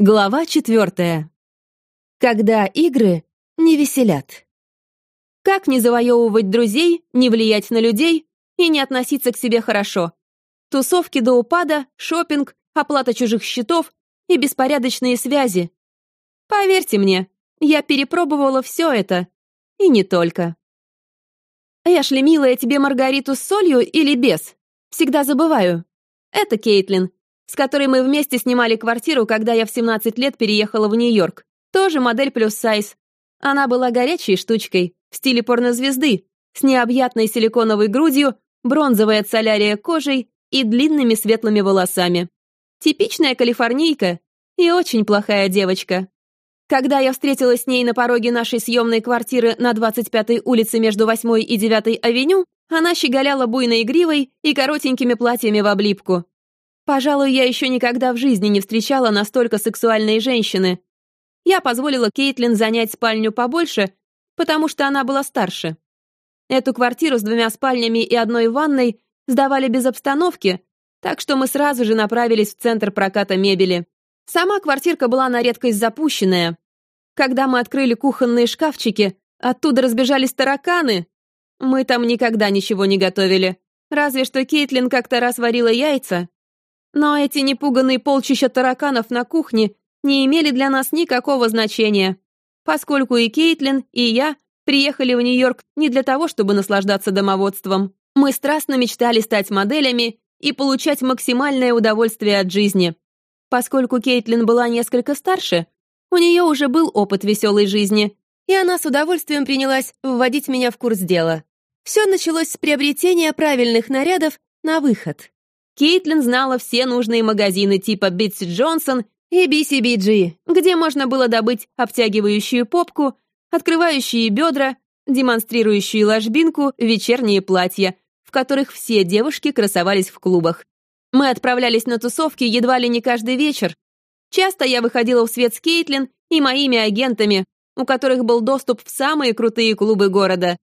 Глава четвертая. Когда игры не веселят. Как не завоевывать друзей, не влиять на людей и не относиться к себе хорошо? Тусовки до упада, шопинг, оплата чужих счетов и беспорядочные связи. Поверьте мне, я перепробовала все это. И не только. Эшли, милая, тебе маргариту с солью или без? Всегда забываю. Это Кейтлин, с которой мы вместе снимали квартиру, когда я в 17 лет переехала в Нью-Йорк. Тоже модель плюс сайз. Она была горячей штучкой, в стиле порнозвезды, с необъятной силиконовой грудью, бронзовой от солярия кожей и длинными светлыми волосами. Типичная калифорнийка и очень плохая девочка. Когда я встретилась с ней на пороге нашей съемной квартиры на 25-й улице между 8 и 9 авеню, она щеголяла буйной гривой и коротенькими платьями в облипку. Пожалуй, я еще никогда в жизни не встречала настолько сексуальной женщины. Я позволила Кейтлин занять спальню побольше, потому что она была старше. Эту квартиру с двумя спальнями и одной ванной сдавали без обстановки, так что мы сразу же направились в центр проката мебели. Сама квартирка была на редкость запущенная. Когда мы открыли кухонные шкафчики, оттуда разбежались тараканы. Мы там никогда ничего не готовили. Разве что Кейтлин как-то раз варила яйца, но эти непуганные полчища тараканов на кухне не имели для нас никакого значения, поскольку и Кейтлин, и я приехали в Нью-Йорк не для того, чтобы наслаждаться домоводством. Мы страстно мечтали стать моделями и получать максимальное удовольствие от жизни. Поскольку Кейтлин была несколько старше, у нее уже был опыт веселой жизни, и она с удовольствием принялась вводить меня в курс дела. Все началось с приобретения правильных нарядов на выход. Кейтлин знала все нужные магазины типа Битси Джонсон и BCBG, где можно было добыть обтягивающую попку, открывающие бедра, демонстрирующие ложбинку, вечерние платья, в которых все девушки красовались в клубах. Мы отправлялись на тусовки едва ли не каждый вечер. Часто я выходила в свет с Кейтлин и моими агентами, у которых был доступ в самые крутые клубы города.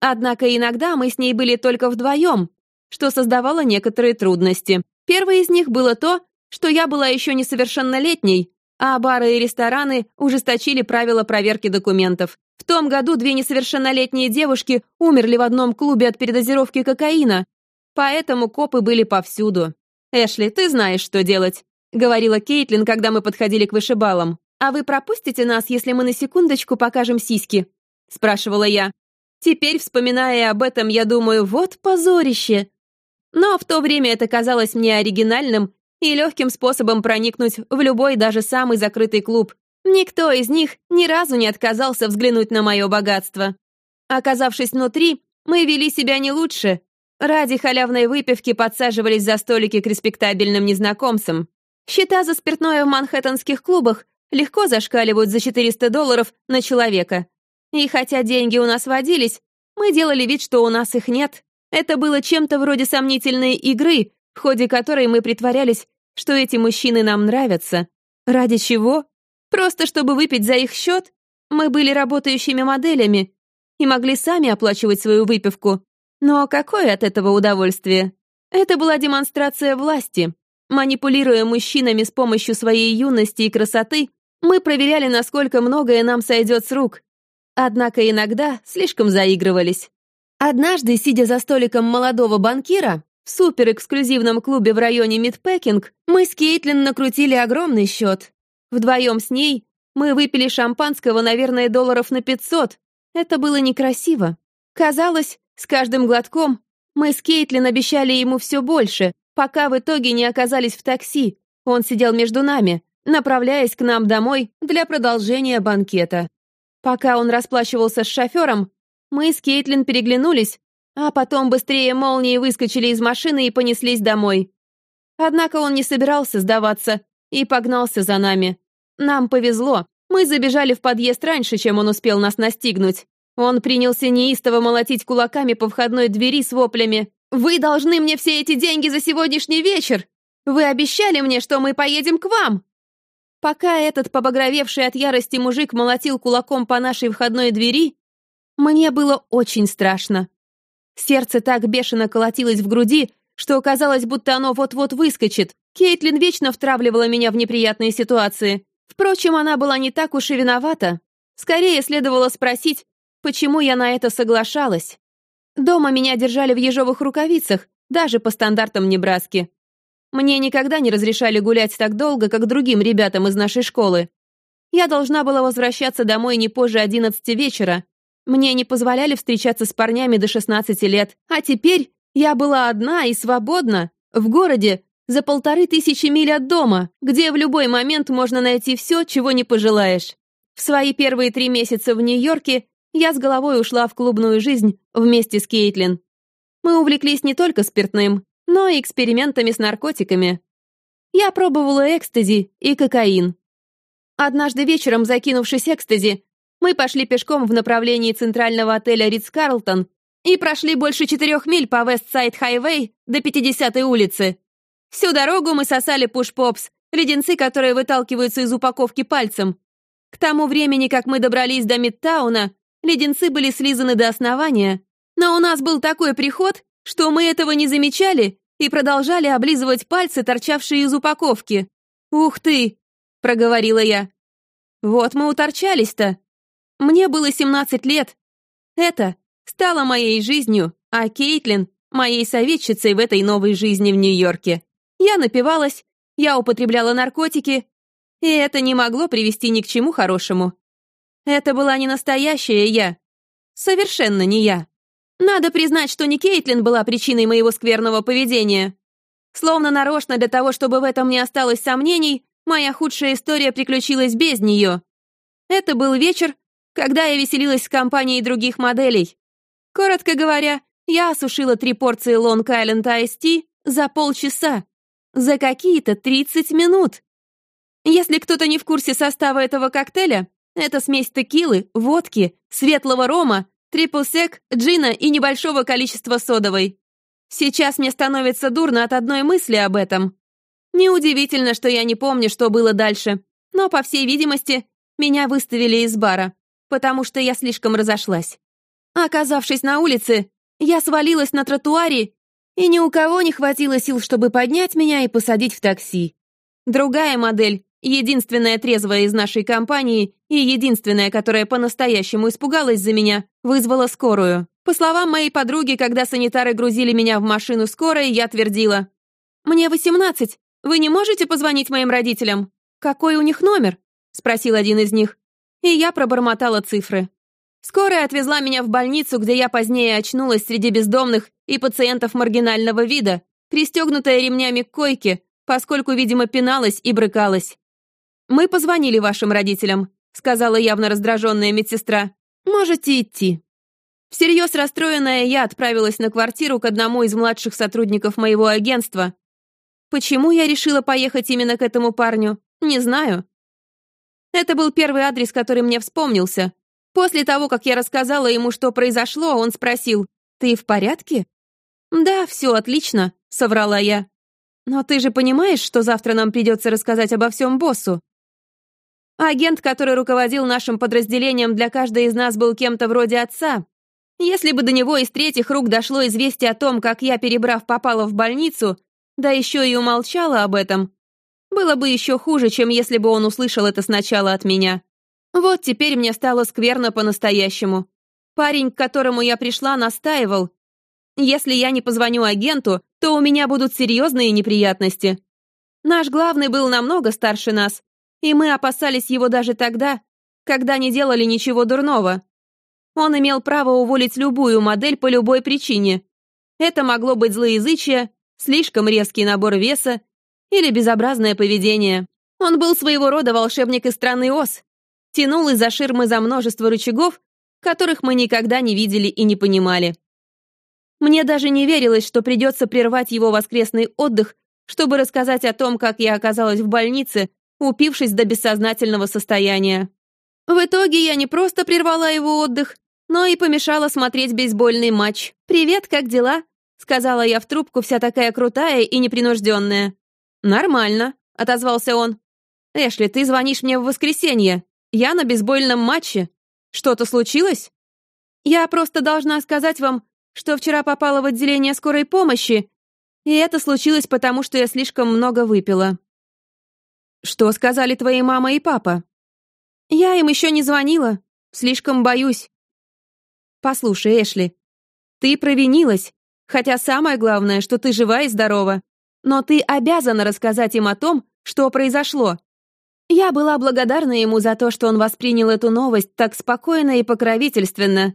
Однако иногда мы с ней были только вдвоем, что создавало некоторые трудности. Первое из них было то, что я была еще несовершеннолетней, а бары и рестораны ужесточили правила проверки документов. В том году две несовершеннолетние девушки умерли в одном клубе от передозировки кокаина, поэтому копы были повсюду. «Эшли, ты знаешь, что делать», — говорила Кейтлин, когда мы подходили к вышибалам. «А вы пропустите нас, если мы на секундочку покажем сиськи?» — спрашивала я. Теперь, вспоминая об этом, я думаю, вот позорище. Но в то время это казалось мне оригинальным и легким способом проникнуть в любой, даже самый закрытый клуб. Никто из них ни разу не отказался взглянуть на мое богатство. Оказавшись внутри, мы вели себя не лучше. Ради халявной выпивки подсаживались за столики к респектабельным незнакомцам. Счета за спиртное в манхэттенских клубах легко зашкаливают за 400 долларов на человека. И хотя деньги у нас водились, мы делали вид, что у нас их нет. Это было чем-то вроде сомнительной игры, в ходе которой мы притворялись, что эти мужчины нам нравятся. Ради чего? Просто чтобы выпить за их счет? Мы были работающими моделями и могли сами оплачивать свою выпивку. Но какое от этого удовольствие? Это была демонстрация власти. Манипулируя мужчинами с помощью своей юности и красоты, мы проверяли, насколько многое нам сойдет с рук. Однако иногда слишком заигрывались. Однажды, сидя за столиком молодого банкира, в суперэксклюзивном клубе в районе Мидпекинг, мы с Кейтлин накрутили огромный счет. Вдвоем с ней мы выпили шампанского, наверное, долларов на 500. Это было некрасиво. Казалось, с каждым глотком мы с Кейтлин обещали ему все больше, пока в итоге не оказались в такси. Он сидел между нами, направляясь к нам домой для продолжения банкета. Пока он расплачивался с шофером, мы с Кейтлин переглянулись, а потом быстрее молнии выскочили из машины и понеслись домой. Однако он не собирался сдаваться и погнался за нами. Нам повезло, мы забежали в подъезд раньше, чем он успел нас настигнуть. Он принялся неистово молотить кулаками по входной двери с воплями. «Вы должны мне все эти деньги за сегодняшний вечер! Вы обещали мне, что мы поедем к вам!» Пока этот побагровевший от ярости мужик молотил кулаком по нашей входной двери, мне было очень страшно. Сердце так бешено колотилось в груди, что казалось, будто оно вот-вот выскочит. Кейтлин вечно втравливала меня в неприятные ситуации. Впрочем, она была не так уж и виновата. Скорее следовало спросить, почему я на это соглашалась. Дома меня держали в ежовых рукавицах, даже по стандартам Небраски. Мне никогда не разрешали гулять так долго, как другим ребятам из нашей школы. Я должна была возвращаться домой не позже одиннадцати вечера. Мне не позволяли встречаться с парнями до 16 лет. А теперь я была одна и свободна, в городе, за полторы тысячи миль от дома, где в любой момент можно найти все, чего не пожелаешь. В свои первые три месяца в Нью-Йорке я с головой ушла в клубную жизнь вместе с Кейтлин. Мы увлеклись не только спиртным, но и экспериментами с наркотиками. Я пробовала экстази и кокаин. Однажды вечером, закинувшись экстази, мы пошли пешком в направлении центрального отеля Ритц-Карлтон и прошли больше четырех миль по Вест-Сайд-Хайвей до 50-й улицы. Всю дорогу мы сосали Push Pops, леденцы, которые выталкиваются из упаковки пальцем. К тому времени, как мы добрались до Мидтауна, леденцы были слизаны до основания, но у нас был такой приход, что мы этого не замечали и продолжали облизывать пальцы, торчавшие из упаковки. «Ух ты!» — проговорила я. «Вот мы уторчались-то. Мне было 17 лет. Это стало моей жизнью, а Кейтлин — моей советчицей в этой новой жизни в Нью-Йорке. Я напивалась, я употребляла наркотики, и это не могло привести ни к чему хорошему. Это была не настоящая я. Совершенно не я. Надо признать, что не Кейтлин была причиной моего скверного поведения. Словно нарочно для того, чтобы в этом не осталось сомнений, моя худшая история приключилась без нее. Это был вечер, когда я веселилась с компанией других моделей. Коротко говоря, я осушила три порции Island Iced Tea за полчаса. За какие-то 30 минут. Если кто-то не в курсе состава этого коктейля, это смесь текилы, водки, светлого рома, трипл-сек, джина и небольшого количества содовой. Сейчас мне становится дурно от одной мысли об этом. Неудивительно, что я не помню, что было дальше, но, по всей видимости, меня выставили из бара, потому что я слишком разошлась. Оказавшись на улице, я свалилась на тротуаре и ни у кого не хватило сил, чтобы поднять меня и посадить в такси. Другая модель, единственная трезвая из нашей компании и единственная, которая по-настоящему испугалась за меня, вызвала скорую. По словам моей подруги, когда санитары грузили меня в машину скорой, я твердила. «Мне восемнадцать. Вы не можете позвонить моим родителям? Какой у них номер?» — спросил один из них. И я пробормотала цифры. Скорая отвезла меня в больницу, где я позднее очнулась среди бездомных и пациентов маргинального вида, пристегнутая ремнями к койке, поскольку, видимо, пиналась и брыкалась. «Мы позвонили вашим родителям», — сказала явно раздраженная медсестра. «Можете идти». Всерьез расстроенная, я отправилась на квартиру к одному из младших сотрудников моего агентства. Почему я решила поехать именно к этому парню, не знаю. Это был первый адрес, который мне вспомнился, После того, как я рассказала ему, что произошло, он спросил, «Ты в порядке?» «Да, все отлично», — соврала я. «Но ты же понимаешь, что завтра нам придется рассказать обо всем боссу?» Агент, который руководил нашим подразделением, для каждой из нас был кем-то вроде отца. Если бы до него из третьих рук дошло известие о том, как я, перебрав, попала в больницу, да еще и умолчала об этом, было бы еще хуже, чем если бы он услышал это сначала от меня. Вот теперь мне стало скверно по-настоящему. Парень, к которому я пришла, настаивал. Если я не позвоню агенту, то у меня будут серьезные неприятности. Наш главный был намного старше нас, и мы опасались его даже тогда, когда не делали ничего дурного. Он имел право уволить любую модель по любой причине. Это могло быть злоязычие, слишком резкий набор веса или безобразное поведение. Он был своего рода волшебник из страны Оз, тянул из-за ширмы за множество рычагов, которых мы никогда не видели и не понимали. Мне даже не верилось, что придется прервать его воскресный отдых, чтобы рассказать о том, как я оказалась в больнице, упившись до бессознательного состояния. В итоге я не просто прервала его отдых, но и помешала смотреть бейсбольный матч. «Привет, как дела?» — сказала я в трубку, вся такая крутая и непринужденная. «Нормально», — отозвался он. «Эшли, ты звонишь мне в воскресенье. Я на бейсбольном матче. Что-то случилось? Я просто должна сказать вам, что вчера попала в отделение скорой помощи, и это случилось потому, что я слишком много выпила. Что сказали твои мама и папа? Я им еще не звонила. Слишком боюсь. Послушай, Эшли, ты провинилась, хотя самое главное, что ты жива и здорова. Но ты обязана рассказать им о том, что произошло. Я была благодарна ему за то, что он воспринял эту новость так спокойно и покровительственно.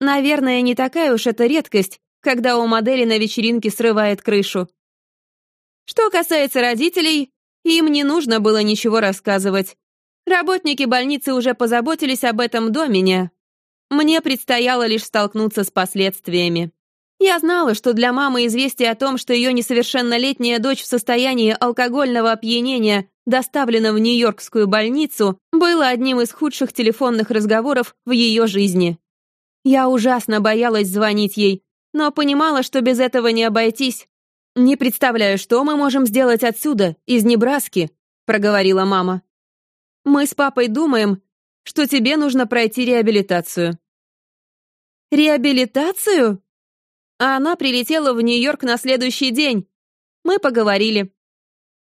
Наверное, не такая уж это редкость, когда у модели на вечеринке срывает крышу. Что касается родителей, им не нужно было ничего рассказывать. Работники больницы уже позаботились об этом до меня. Мне предстояло лишь столкнуться с последствиями. Я знала, что для мамы известие о том, что ее несовершеннолетняя дочь в состоянии алкогольного опьянения доставлена в Нью-Йоркскую больницу, было одним из худших телефонных разговоров в ее жизни. Я ужасно боялась звонить ей, но понимала, что без этого не обойтись. «Не представляю, что мы можем сделать отсюда, из Небраски», — проговорила мама. «Мы с папой думаем, что тебе нужно пройти реабилитацию». «Реабилитацию?» А она прилетела в Нью-Йорк на следующий день. Мы поговорили.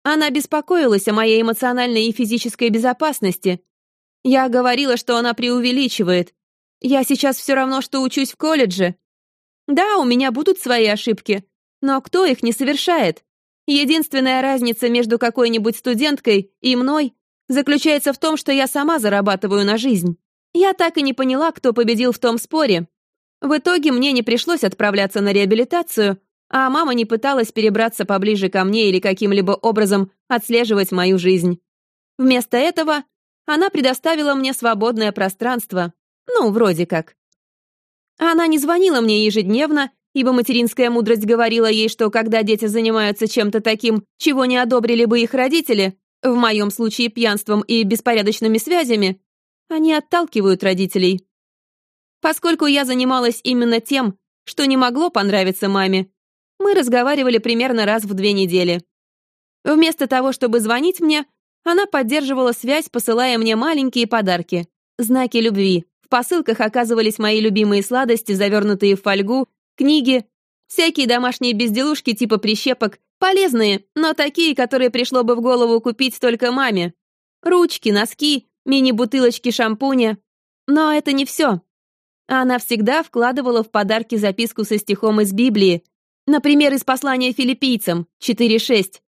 Она беспокоилась о моей эмоциональной и физической безопасности. Я говорила, что она преувеличивает. Я сейчас все равно, что учусь в колледже. Да, у меня будут свои ошибки, но кто их не совершает? Единственная разница между какой-нибудь студенткой и мной заключается в том, что я сама зарабатываю на жизнь. Я так и не поняла, кто победил в том споре. В итоге мне не пришлось отправляться на реабилитацию, а мама не пыталась перебраться поближе ко мне или каким-либо образом отслеживать мою жизнь. Вместо этого она предоставила мне свободное пространство. Ну, вроде как. Она не звонила мне ежедневно ибо материнская мудрость говорила ей, что когда дети занимаются чем-то таким, чего не одобрили бы их родители, в моем случае пьянством и беспорядочными связями, они отталкивают родителей. Поскольку я занималась именно тем, что не могло понравиться маме, мы разговаривали примерно раз в две недели. Вместо того, чтобы звонить мне, она поддерживала связь, посылая мне маленькие подарки, знаки любви. В посылках оказывались мои любимые сладости, завернутые в фольгу, книги, всякие домашние безделушки типа прищепок, полезные, но такие, которые пришло бы в голову купить только маме. Ручки, носки, мини-бутылочки шампуня. Но это не все. Она всегда вкладывала в подарки записку со стихом из Библии, например, из послания филиппийцам 4.6.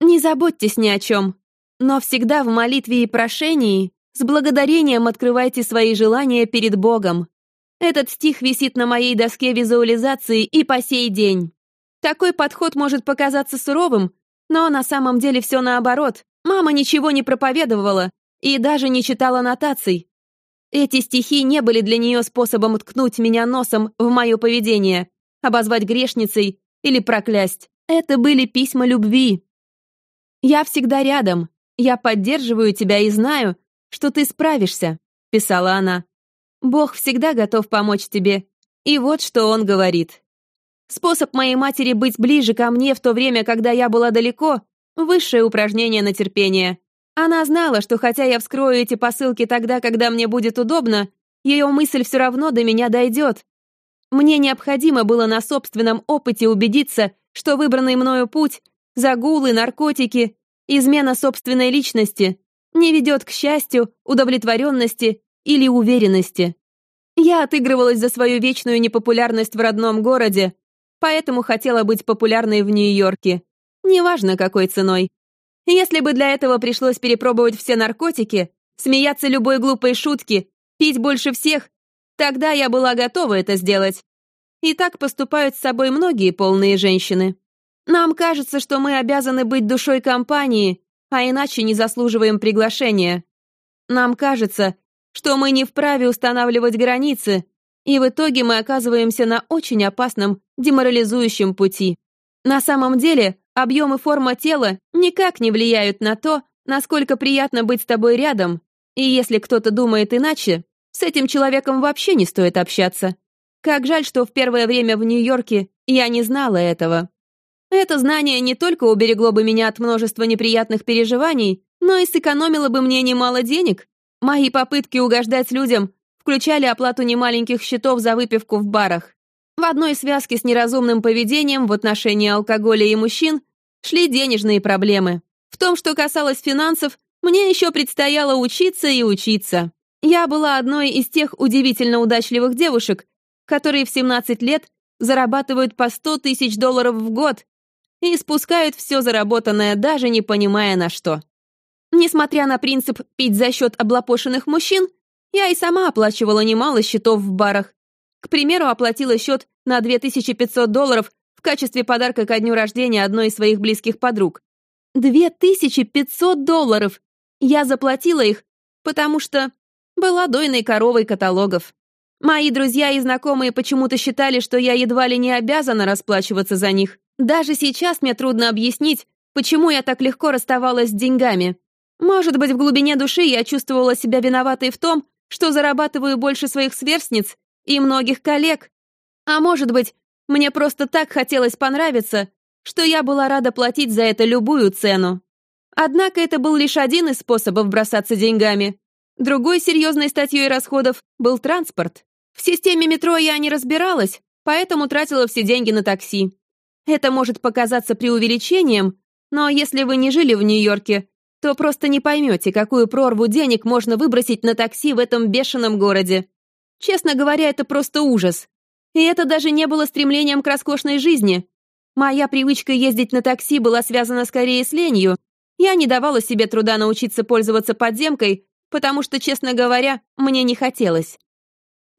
«Не заботьтесь ни о чем, но всегда в молитве и прошении с благодарением открывайте свои желания перед Богом. Этот стих висит на моей доске визуализации и по сей день. Такой подход может показаться суровым, но на самом деле все наоборот. Мама ничего не проповедовала и даже не читала нотаций. Эти стихи не были для нее способом ткнуть меня носом в мое поведение, обозвать грешницей или проклясть. Это были письма любви. «Я всегда рядом. Я поддерживаю тебя и знаю, что ты справишься», — писала она. Бог всегда готов помочь тебе. И вот что он говорит. Способ моей матери быть ближе ко мне в то время, когда я была далеко — высшее упражнение на терпение. Она знала, что хотя я вскрою эти посылки тогда, когда мне будет удобно, ее мысль все равно до меня дойдет. Мне необходимо было на собственном опыте убедиться, что выбранный мною путь — загулы, наркотики, измена собственной личности — не ведет к счастью, удовлетворенности или уверенности. Я отыгрывалась за свою вечную непопулярность в родном городе, поэтому хотела быть популярной в Нью-Йорке. Неважно, какой ценой. Если бы для этого пришлось перепробовать все наркотики, смеяться любой глупой шутки, пить больше всех, тогда я была готова это сделать. И так поступают с собой многие полные женщины. Нам кажется, что мы обязаны быть душой компании, а иначе не заслуживаем приглашения. Нам кажется, что мы не вправе устанавливать границы, и в итоге мы оказываемся на очень опасном, деморализующем пути. На самом деле, объем и форма тела никак не влияют на то, насколько приятно быть с тобой рядом, и если кто-то думает иначе, с этим человеком вообще не стоит общаться. Как жаль, что в первое время в Нью-Йорке я не знала этого. Это знание не только уберегло бы меня от множества неприятных переживаний, но и сэкономило бы мне немало денег, Мои попытки угождать людям включали оплату немаленьких счетов за выпивку в барах. В одной связке с неразумным поведением в отношении алкоголя и мужчин шли денежные проблемы. В том, что касалось финансов, мне еще предстояло учиться и учиться. Я была одной из тех удивительно удачливых девушек, которые в 17 лет зарабатывают по 100 тысяч долларов в год и спускают все заработанное, даже не понимая на что. Несмотря на принцип «пить за счет облапошенных мужчин», я и сама оплачивала немало счетов в барах. К примеру, оплатила счет на 2500 долларов в качестве подарка ко дню рождения одной из своих близких подруг. 2500 долларов! Я заплатила их, потому что была дойной коровой каталогов. Мои друзья и знакомые почему-то считали, что я едва ли не обязана расплачиваться за них. Даже сейчас мне трудно объяснить, почему я так легко расставалась с деньгами. Может быть, в глубине души я чувствовала себя виноватой в том, что зарабатываю больше своих сверстниц и многих коллег. А может быть, мне просто так хотелось понравиться, что я была рада платить за это любую цену. Однако это был лишь один из способов бросаться деньгами. Другой серьезной статьей расходов был транспорт. В системе метро я не разбиралась, поэтому тратила все деньги на такси. Это может показаться преувеличением, но если вы не жили в Нью-Йорке, то просто не поймете, какую прорву денег можно выбросить на такси в этом бешеном городе. Честно говоря, это просто ужас. И это даже не было стремлением к роскошной жизни. Моя привычка ездить на такси была связана скорее с ленью. Я не давала себе труда научиться пользоваться подземкой, потому что, честно говоря, мне не хотелось.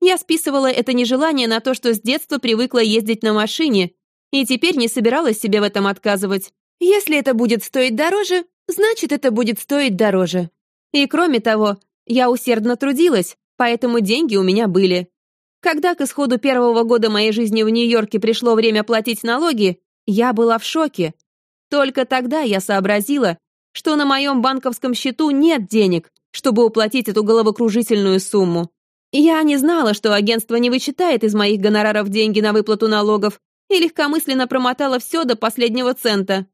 Я списывала это нежелание на то, что с детства привыкла ездить на машине, и теперь не собиралась себе в этом отказывать. Если это будет стоить дороже, значит, это будет стоить дороже. И кроме того, я усердно трудилась, поэтому деньги у меня были. Когда к исходу первого года моей жизни в Нью-Йорке пришло время платить налоги, я была в шоке. Только тогда я сообразила, что на моем банковском счету нет денег, чтобы уплатить эту головокружительную сумму. Я не знала, что агентство не вычитает из моих гонораров деньги на выплату налогов, и легкомысленно промотала все до последнего цента.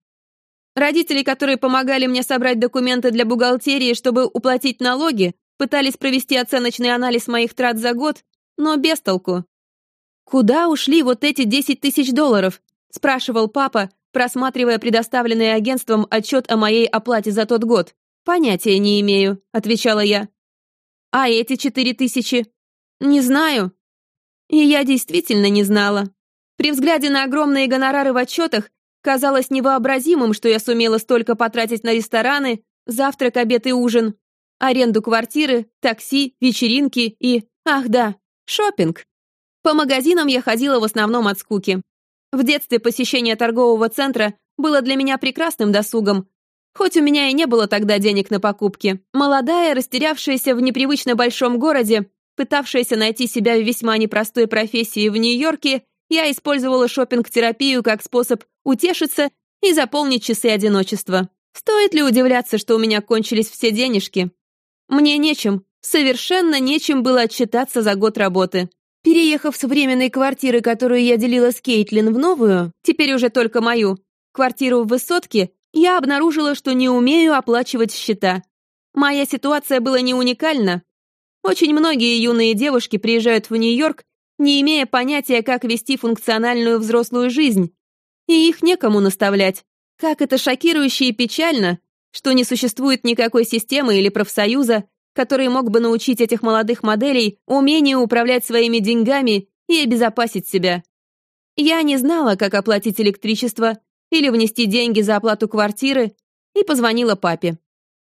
Родители, которые помогали мне собрать документы для бухгалтерии, чтобы уплатить налоги, пытались провести оценочный анализ моих трат за год, но без толку. «Куда ушли вот эти 10 тысяч долларов?» — спрашивал папа, просматривая предоставленный агентством отчет о моей оплате за тот год. «Понятия не имею», — отвечала я. «А эти четыре тысячи?» «Не знаю». И я действительно не знала. При взгляде на огромные гонорары в отчетах казалось невообразимым, что я сумела столько потратить на рестораны, завтрак, обед и ужин, аренду квартиры, такси, вечеринки и, ах да, шопинг. По магазинам я ходила в основном от скуки. В детстве посещение торгового центра было для меня прекрасным досугом, хоть у меня и не было тогда денег на покупки. Молодая, растерявшаяся в непривычно большом городе, пытавшаяся найти себя в весьма непростой профессии в Нью-Йорке, я использовала шопинг терапию как способ утешиться и заполнить часы одиночества. Стоит ли удивляться, что у меня кончились все денежки? Мне нечем, совершенно нечем было отчитаться за год работы. Переехав с временной квартиры, которую я делила с Кейтлин, в новую, теперь уже только мою, квартиру в высотке, я обнаружила, что не умею оплачивать счета. Моя ситуация была не уникальна. Очень многие юные девушки приезжают в Нью-Йорк не имея понятия, как вести функциональную взрослую жизнь. И их некому наставлять. Как это шокирующе и печально, что не существует никакой системы или профсоюза, который мог бы научить этих молодых моделей умению управлять своими деньгами и обезопасить себя. Я не знала, как оплатить электричество или внести деньги за оплату квартиры, и позвонила папе.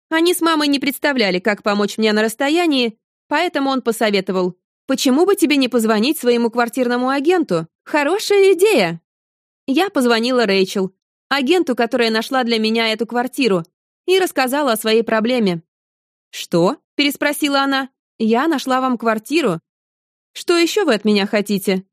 Они с мамой не представляли, как помочь мне на расстоянии, поэтому он посоветовал Почему бы тебе не позвонить своему квартирному агенту? Хорошая идея!» Я позвонила Рэйчел, агенту, которая нашла для меня эту квартиру, и рассказала о своей проблеме. «Что?» — переспросила она. «Я нашла вам квартиру. Что еще вы от меня хотите?»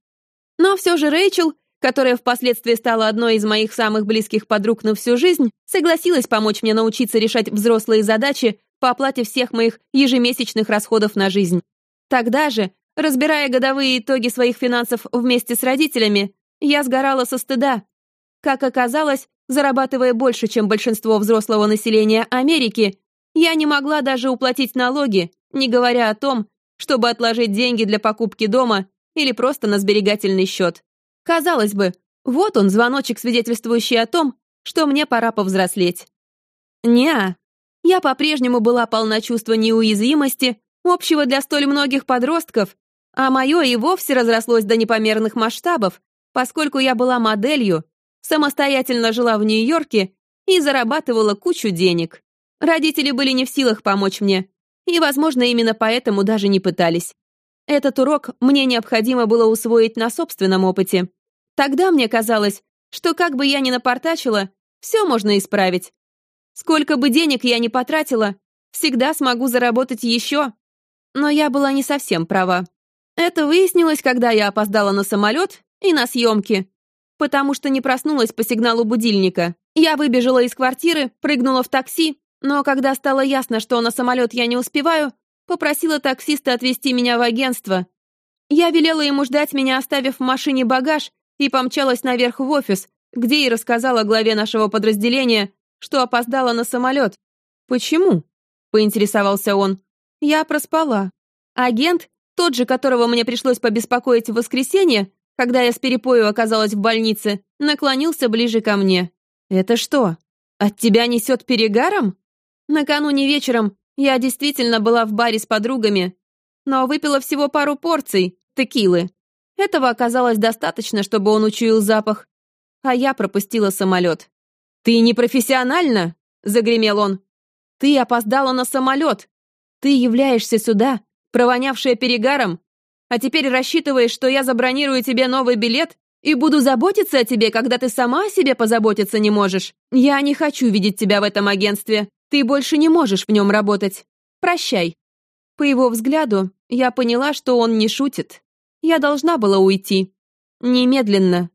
Но все же Рэйчел, которая впоследствии стала одной из моих самых близких подруг на всю жизнь, согласилась помочь мне научиться решать взрослые задачи по оплате всех моих ежемесячных расходов на жизнь. Тогда же Разбирая годовые итоги своих финансов вместе с родителями, я сгорала со стыда. Как оказалось, зарабатывая больше, чем большинство взрослого населения Америки, я не могла даже уплатить налоги, не говоря о том, чтобы отложить деньги для покупки дома или просто на сберегательный счет. Казалось бы, вот он, звоночек, свидетельствующий о том, что мне пора повзрослеть. Неа. Я по-прежнему была полна чувства неуязвимости, общего для столь многих подростков, а мое и вовсе разрослось до непомерных масштабов, поскольку я была моделью, самостоятельно жила в Нью-Йорке и зарабатывала кучу денег. Родители были не в силах помочь мне, и, возможно, именно поэтому даже не пытались. Этот урок мне необходимо было усвоить на собственном опыте. Тогда мне казалось, что как бы я ни напортачила, все можно исправить. Сколько бы денег я ни потратила, всегда смогу заработать еще. Но я была не совсем права. Это выяснилось, когда я опоздала на самолет и на съемки, потому что не проснулась по сигналу будильника. Я выбежала из квартиры, прыгнула в такси, но когда стало ясно, что на самолет я не успеваю, попросила таксиста отвезти меня в агентство. Я велела ему ждать меня, оставив в машине багаж, и помчалась наверх в офис, где и рассказала главе нашего подразделения, что опоздала на самолет. «Почему?» — поинтересовался он. «Я проспала. Агент, тот же, которого мне пришлось побеспокоить в воскресенье, когда я с перепою оказалась в больнице, наклонился ближе ко мне. «Это что, от тебя несет перегаром?» Накануне вечером я действительно была в баре с подругами, но выпила всего пару порций текилы. Этого оказалось достаточно, чтобы он учуял запах, а я пропустила самолет. «Ты не профессионально?» — загремел он. «Ты опоздала на самолет. Ты являешься сюда, провонявшая перегаром, а теперь рассчитываешь, что я забронирую тебе новый билет и буду заботиться о тебе, когда ты сама о себе позаботиться не можешь. Я не хочу видеть тебя в этом агентстве. Ты больше не можешь в нем работать. Прощай». По его взгляду, я поняла, что он не шутит. Я должна была уйти. Немедленно.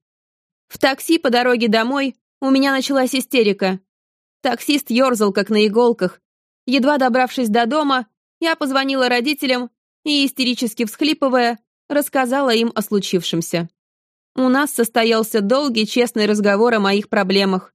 В такси по дороге домой у меня началась истерика. Таксист ерзал, как на иголках. Едва добравшись до дома, я позвонила родителям и, истерически всхлипывая, рассказала им о случившемся. У нас состоялся долгий, честный разговор о моих проблемах.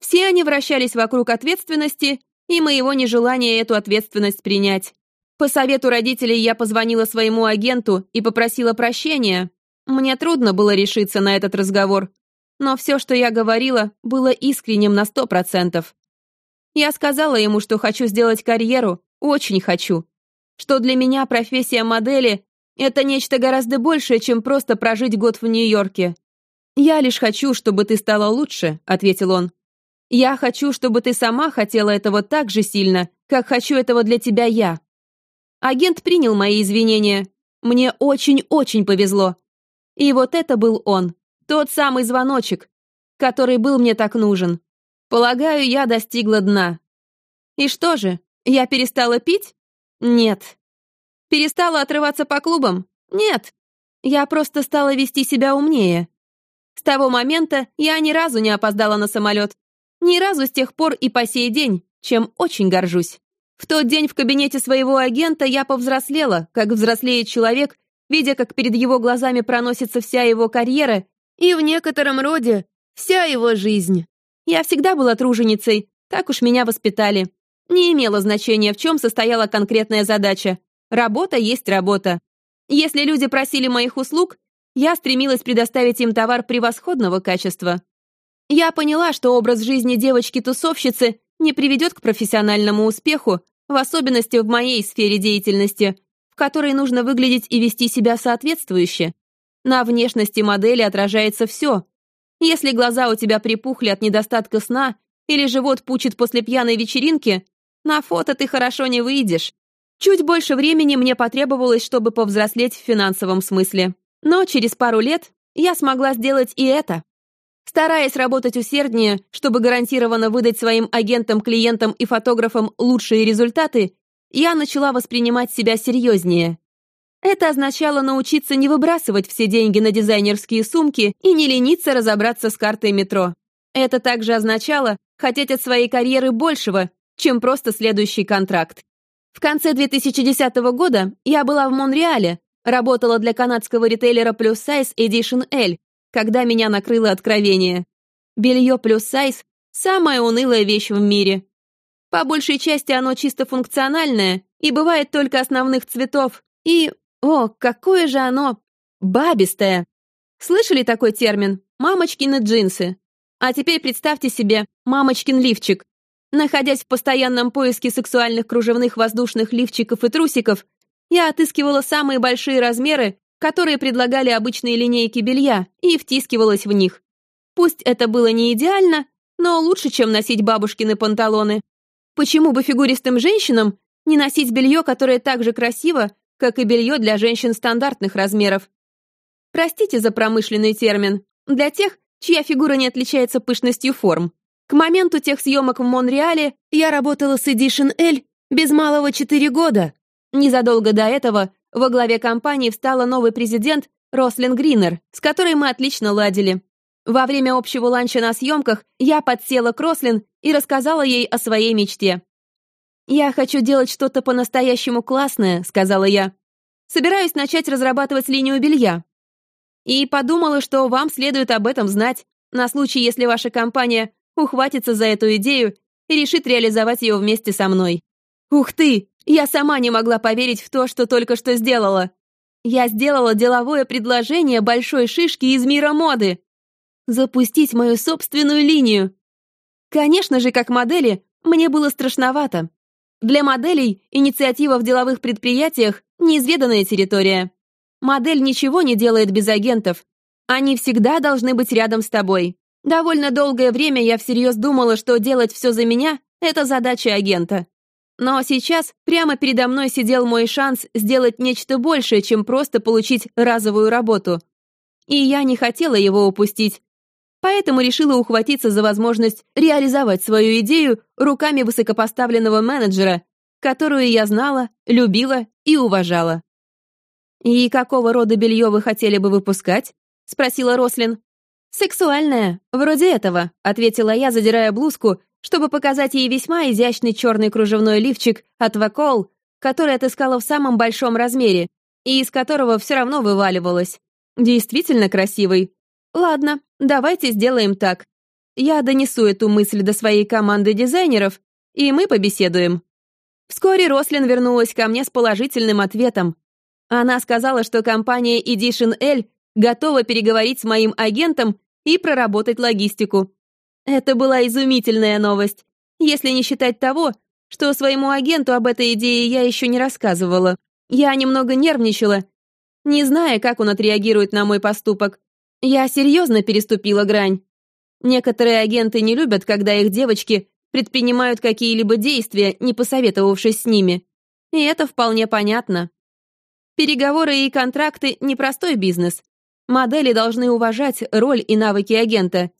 Все они вращались вокруг ответственности и моего нежелания эту ответственность принять. По совету родителей я позвонила своему агенту и попросила прощения. Мне трудно было решиться на этот разговор, но все, что я говорила, было искренним на сто процентов. Я сказала ему, что хочу сделать карьеру, очень хочу. Что для меня профессия модели — это нечто гораздо большее, чем просто прожить год в Нью-Йорке. «Я лишь хочу, чтобы ты стала лучше», — ответил он. Я хочу, чтобы ты сама хотела этого так же сильно, как хочу этого для тебя я. Агент принял мои извинения. Мне очень-очень повезло. И вот это был он, тот самый звоночек, который был мне так нужен. Полагаю, я достигла дна. И что же, я перестала пить? Нет. Перестала отрываться по клубам? Нет. Я просто стала вести себя умнее. С того момента я ни разу не опоздала на самолет. Ни разу с тех пор и по сей день, чем очень горжусь. В тот день в кабинете своего агента я повзрослела, как взрослеет человек, видя, как перед его глазами проносится вся его карьера и в некотором роде вся его жизнь. Я всегда была труженицей, так уж меня воспитали. Не имело значения, в чем состояла конкретная задача. Работа есть работа. Если люди просили моих услуг, я стремилась предоставить им товар превосходного качества. Я поняла, что образ жизни девочки-тусовщицы не приведет к профессиональному успеху, в особенности в моей сфере деятельности, в которой нужно выглядеть и вести себя соответствующе. На внешности модели отражается все. Если глаза у тебя припухли от недостатка сна или живот пучит после пьяной вечеринки, на фото ты хорошо не выйдешь. Чуть больше времени мне потребовалось, чтобы повзрослеть в финансовом смысле. Но через пару лет я смогла сделать и это. Стараясь работать усерднее, чтобы гарантированно выдать своим агентам, клиентам и фотографам лучшие результаты, я начала воспринимать себя серьезнее. Это означало научиться не выбрасывать все деньги на дизайнерские сумки и не лениться разобраться с картой метро. Это также означало хотеть от своей карьеры большего, чем просто следующий контракт. В конце 2010 года я была в Монреале, работала для канадского ритейлера Plus Size Edition L, когда меня накрыло откровение. Белье плюс сайз — самая унылая вещь в мире. По большей части оно чисто функциональное и бывает только основных цветов. И, о, какое же оно бабистое! Слышали такой термин? Мамочкины джинсы. А теперь представьте себе мамочкин лифчик. Находясь в постоянном поиске сексуальных кружевных воздушных лифчиков и трусиков, я отыскивала самые большие размеры, которые предлагали обычные линейки белья, и втискивалась в них. Пусть это было не идеально, но лучше, чем носить бабушкины панталоны. Почему бы фигуристым женщинам не носить белье, которое так же красиво, как и белье для женщин стандартных размеров? Простите за промышленный термин. Для тех, чья фигура не отличается пышностью форм. К моменту тех съемок в Монреале я работала с Edition L без малого 4 года. Незадолго до этого во главе компании встала новый президент Рослин Гринер, с которой мы отлично ладили. Во время общего ланча на съемках я подсела к Рослин и рассказала ей о своей мечте. «Я хочу делать что-то по-настоящему классное», — сказала я. «Собираюсь начать разрабатывать линию белья. И подумала, что вам следует об этом знать, на случай, если ваша компания ухватится за эту идею и решит реализовать ее вместе со мной. Ух ты! Я сама не могла поверить в то, что только что сделала. Я сделала деловое предложение большой шишки из мира моды. Запустить мою собственную линию. Конечно же, как модели, мне было страшновато. Для моделей инициатива в деловых предприятиях – неизведанная территория. Модель ничего не делает без агентов. Они всегда должны быть рядом с тобой. Довольно долгое время я всерьез думала, что делать все за меня — это задача агента. Но сейчас прямо передо мной сидел мой шанс сделать нечто большее, чем просто получить разовую работу. И я не хотела его упустить. Поэтому решила ухватиться за возможность реализовать свою идею руками высокопоставленного менеджера, которую я знала, любила и уважала. «И какого рода белье вы хотели бы выпускать?» — спросила Рослин. «Сексуальная, вроде этого», — ответила я, задирая блузку, чтобы показать ей весьма изящный черный кружевной лифчик от Вакол, который отыскала в самом большом размере, и из которого все равно вываливалось. Действительно красивый. Ладно, давайте сделаем так. Я донесу эту мысль до своей команды дизайнеров, и мы побеседуем. Вскоре Рослин вернулась ко мне с положительным ответом. Она сказала, что компания Edition L готова переговорить с моим агентом и проработать логистику. Это была изумительная новость, если не считать того, что своему агенту об этой идее я еще не рассказывала. Я немного нервничала, не зная, как он отреагирует на мой поступок. Я серьезно переступила грань. Некоторые агенты не любят, когда их девочки предпринимают какие-либо действия, не посоветовавшись с ними. И это вполне понятно. Переговоры и контракты — непростой бизнес. Модели должны уважать роль и навыки агента.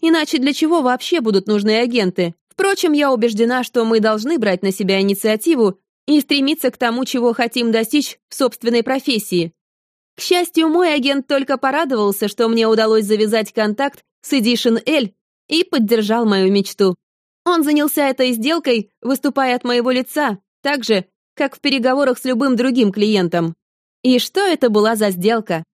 Иначе для чего вообще будут нужны агенты? Впрочем, я убеждена, что мы должны брать на себя инициативу и стремиться к тому, чего хотим достичь в собственной профессии. К счастью, мой агент только порадовался, что мне удалось завязать контакт с Edition L и поддержал мою мечту. Он занялся этой сделкой, выступая от моего лица, так же, как в переговорах с любым другим клиентом. И что это была за сделка?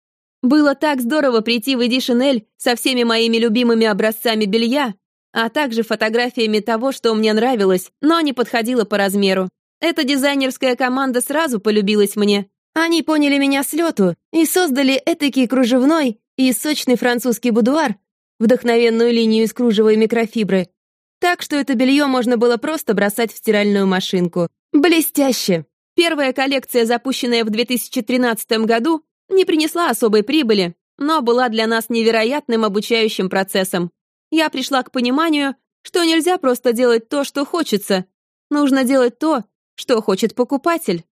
Было так здорово прийти в Эди Шинель со всеми моими любимыми образцами белья, а также фотографиями того, что мне нравилось, но не подходило по размеру. Эта дизайнерская команда сразу полюбилась мне. Они поняли меня с лету и создали этакий кружевной и сочный французский будуар, вдохновенную линию из кружева и микрофибры. Так что это белье можно было просто бросать в стиральную машинку. Блестяще! Первая коллекция, запущенная в 2013 году, не принесла особой прибыли, но была для нас невероятным обучающим процессом. Я пришла к пониманию, что нельзя просто делать то, что хочется. Нужно делать то, что хочет покупатель.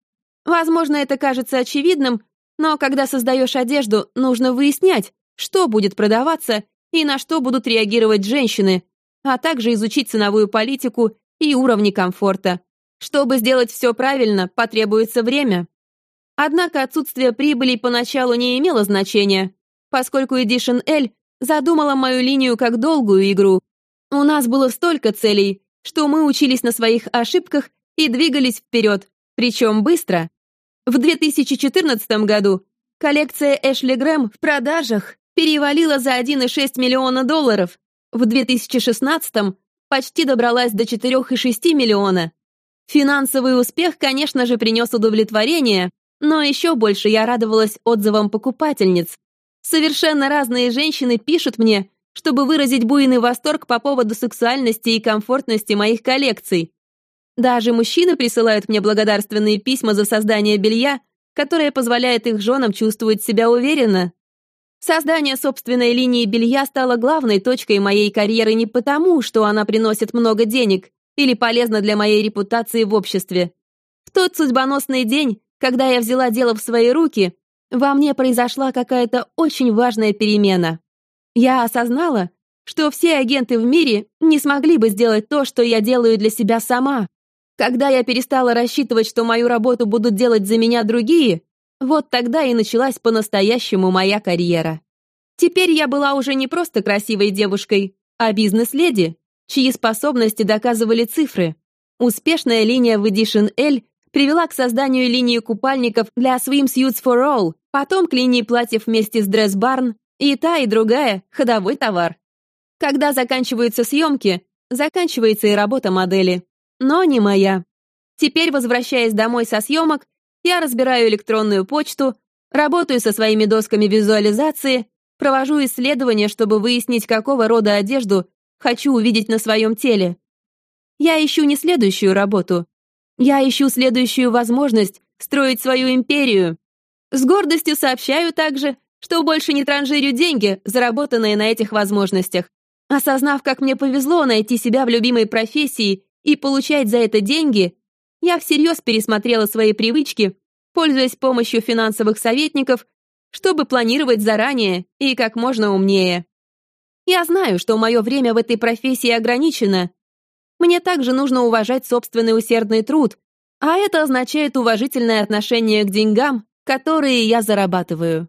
Возможно, это кажется очевидным, но когда создаешь одежду, нужно выяснять, что будет продаваться и на что будут реагировать женщины, а также изучить ценовую политику и уровни комфорта. Чтобы сделать все правильно, потребуется время. Однако отсутствие прибыли поначалу не имело значения, поскольку Edition L задумала мою линию как долгую игру. У нас было столько целей, что мы учились на своих ошибках и двигались вперед, причем быстро. В 2014 году коллекция Эшли Грэм в продажах перевалила за 1,6 миллиона долларов, в 2016 почти добралась до 4,6 миллиона. Финансовый успех, конечно же, принес удовлетворение, но еще больше я радовалась отзывам покупательниц. Совершенно разные женщины пишут мне, чтобы выразить буйный восторг по поводу сексуальности и комфортности моих коллекций. Даже мужчины присылают мне благодарственные письма за создание белья, которое позволяет их женам чувствовать себя уверенно. Создание собственной линии белья стало главной точкой моей карьеры не потому, что она приносит много денег или полезна для моей репутации в обществе. В тот судьбоносный день, когда я взяла дело в свои руки, во мне произошла какая-то очень важная перемена. Я осознала, что все агенты в мире не смогли бы сделать то, что я делаю для себя сама. Когда я перестала рассчитывать, что мою работу будут делать за меня другие, вот тогда и началась по-настоящему моя карьера. Теперь я была уже не просто красивой девушкой, а бизнес-леди, чьи способности доказывали цифры. Успешная линия в Edition L привела к созданию линии купальников для Swimsuits for All, потом к линии платьев вместе с Dress Barn, и та, и другая — ходовой товар. Когда заканчиваются съемки, заканчивается и работа модели. Но не моя. Теперь, возвращаясь домой со съемок, я разбираю электронную почту, работаю со своими досками визуализации, провожу исследования, чтобы выяснить, какого рода одежду хочу увидеть на своем теле. Я ищу не следующую работу. Я ищу следующую возможность строить свою империю. С гордостью сообщаю также, что больше не транжирю деньги, заработанные на этих возможностях. Осознав, как мне повезло найти себя в любимой профессии и получать за это деньги, я всерьез пересмотрела свои привычки, пользуясь помощью финансовых советников, чтобы планировать заранее и как можно умнее. Я знаю, что мое время в этой профессии ограничено. Мне также нужно уважать собственный усердный труд, а это означает уважительное отношение к деньгам, которые я зарабатываю.